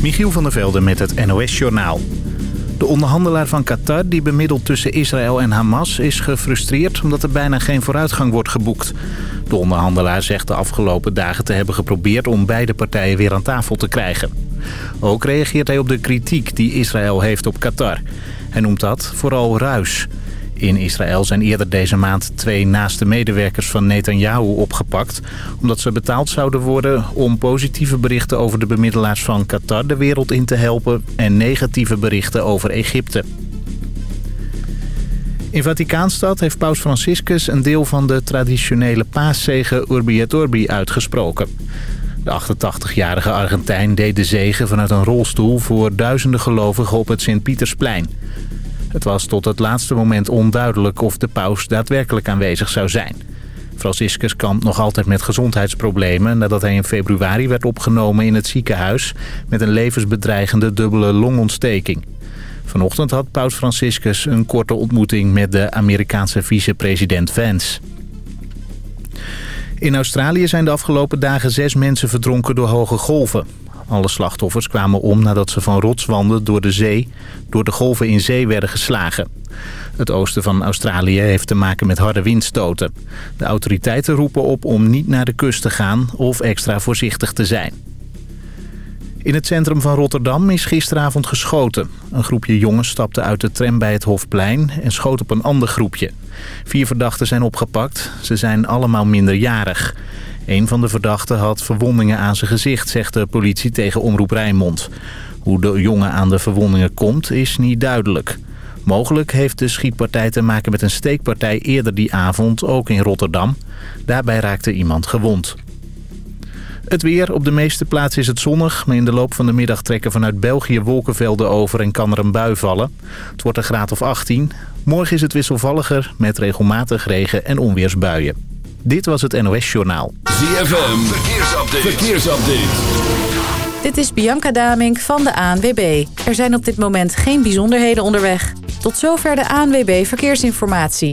Michiel van der Velde met het NOS-journaal. De onderhandelaar van Qatar die bemiddelt tussen Israël en Hamas is gefrustreerd omdat er bijna geen vooruitgang wordt geboekt. De onderhandelaar zegt de afgelopen dagen te hebben geprobeerd om beide partijen weer aan tafel te krijgen. Ook reageert hij op de kritiek die Israël heeft op Qatar. Hij noemt dat vooral ruis. In Israël zijn eerder deze maand twee naaste medewerkers van Netanyahu opgepakt... omdat ze betaald zouden worden om positieve berichten over de bemiddelaars van Qatar de wereld in te helpen... en negatieve berichten over Egypte. In Vaticaanstad heeft paus Franciscus een deel van de traditionele paaszegen Urbi et Orbi uitgesproken. De 88-jarige Argentijn deed de zegen vanuit een rolstoel voor duizenden gelovigen op het Sint-Pietersplein... Het was tot het laatste moment onduidelijk of de paus daadwerkelijk aanwezig zou zijn. Franciscus kampt nog altijd met gezondheidsproblemen... nadat hij in februari werd opgenomen in het ziekenhuis... met een levensbedreigende dubbele longontsteking. Vanochtend had paus Franciscus een korte ontmoeting... met de Amerikaanse vicepresident Vance. In Australië zijn de afgelopen dagen zes mensen verdronken door hoge golven. Alle slachtoffers kwamen om nadat ze van rotswanden door de zee... door de golven in zee werden geslagen. Het oosten van Australië heeft te maken met harde windstoten. De autoriteiten roepen op om niet naar de kust te gaan of extra voorzichtig te zijn. In het centrum van Rotterdam is gisteravond geschoten. Een groepje jongens stapte uit de tram bij het Hofplein en schoot op een ander groepje. Vier verdachten zijn opgepakt. Ze zijn allemaal minderjarig. Een van de verdachten had verwondingen aan zijn gezicht, zegt de politie tegen Omroep Rijnmond. Hoe de jongen aan de verwondingen komt, is niet duidelijk. Mogelijk heeft de schietpartij te maken met een steekpartij eerder die avond, ook in Rotterdam. Daarbij raakte iemand gewond. Het weer. Op de meeste plaatsen is het zonnig, maar in de loop van de middag trekken vanuit België wolkenvelden over en kan er een bui vallen. Het wordt een graad of 18. Morgen is het wisselvalliger met regelmatig regen en onweersbuien. Dit was het NOS Journaal. ZFM, verkeersupdate. verkeersupdate. Dit is Bianca Damink van de ANWB. Er zijn op dit moment geen bijzonderheden onderweg. Tot zover de ANWB Verkeersinformatie.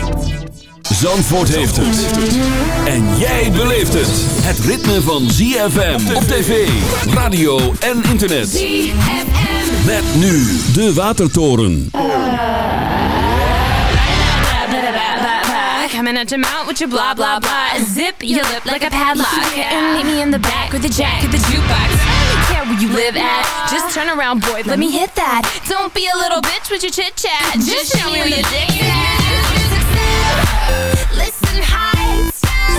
Zandvoort heeft het. En jij beleeft het. Het ritme van ZFM op tv, radio en internet. ZFM. Met nu de Watertoren. Coming at your mouth with your blah blah blah. Zip your lip like a padlock. And meet me in the back with the jack of the jukebox. I don't care where you live at. Just turn around, boy. Let me hit that. Don't be a little bitch with your chit chat. Just show me where your dick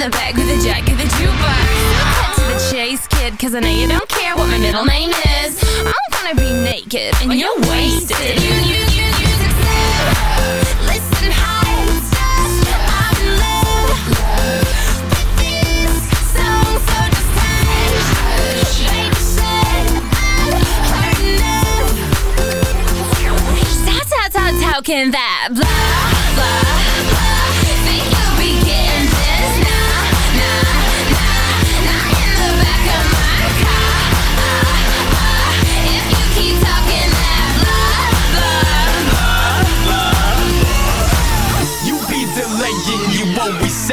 the back with a jack of the jukebox. Cut to the chase, kid Cause I know you don't care what my middle name is. I'm gonna be naked and you're wasted. You, you, you, you Listen high I'm in love with this. Song So just hush I said I've how can that blah, blah,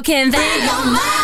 how can they?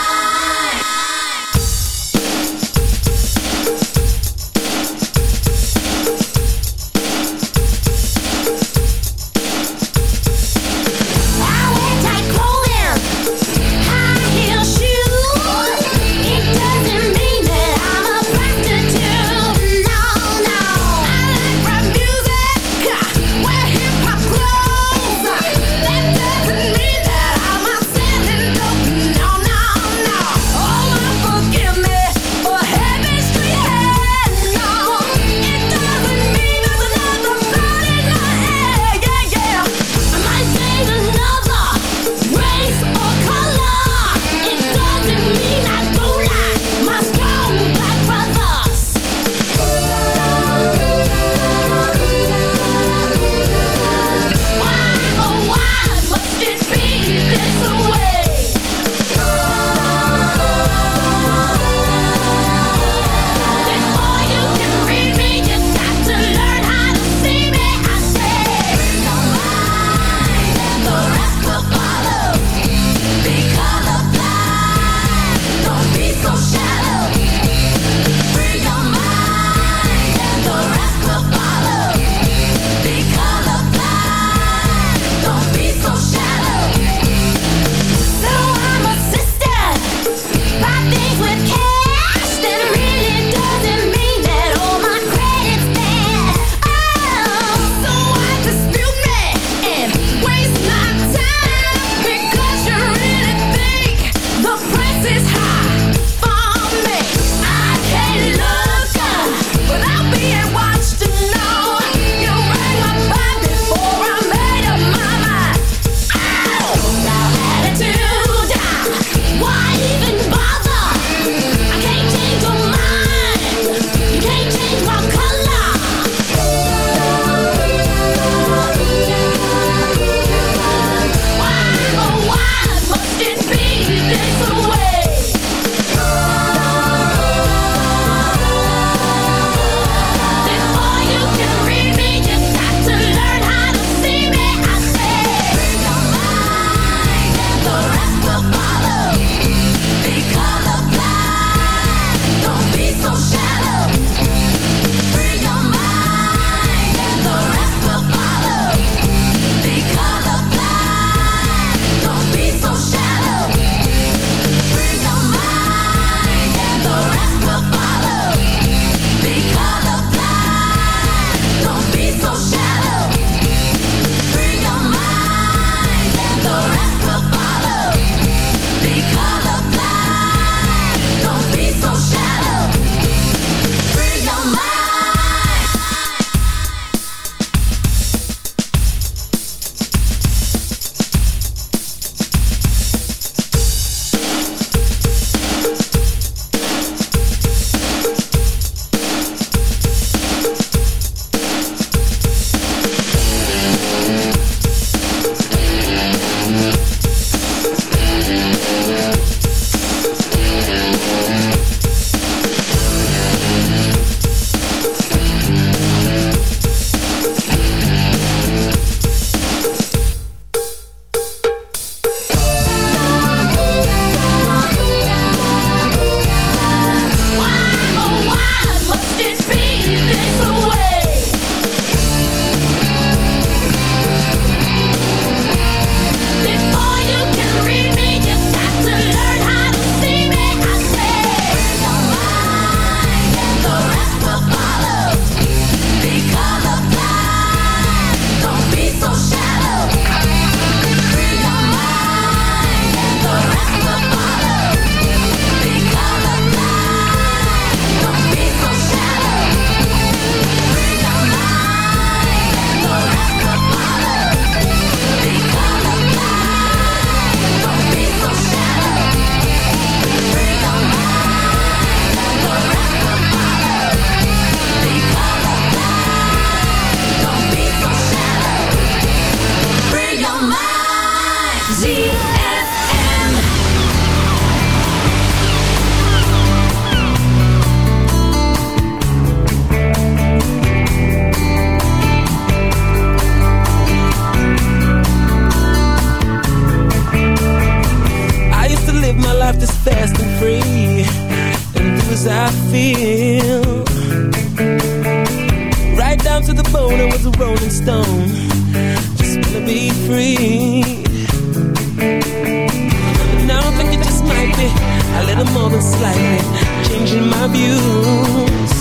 changing my views.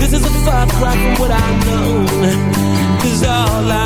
This is a far cry from what I know. Cause all I